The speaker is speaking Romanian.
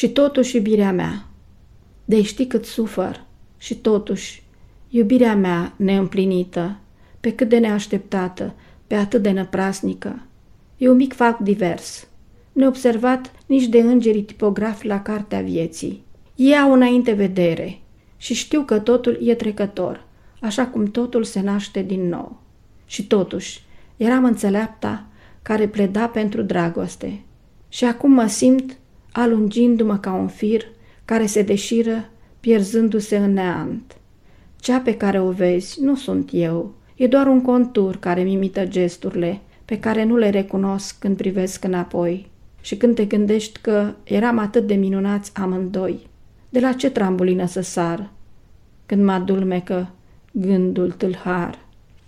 Și totuși iubirea mea, de ști cât sufăr, și totuși iubirea mea neîmplinită, pe cât de neașteptată, pe atât de năprasnică, e un mic fapt divers, neobservat nici de îngerii tipografi la cartea vieții. Ei au înainte vedere și știu că totul e trecător, așa cum totul se naște din nou. Și totuși, eram înțeleapta care pleda pentru dragoste. Și acum mă simt alungindu-mă ca un fir care se deșiră, pierzându-se în neant. Cea pe care o vezi nu sunt eu, e doar un contur care mi imită gesturile, pe care nu le recunosc când privesc înapoi și când te gândești că eram atât de minunați amândoi. De la ce trambulină să sar când mă adulmecă gândul tâlhar?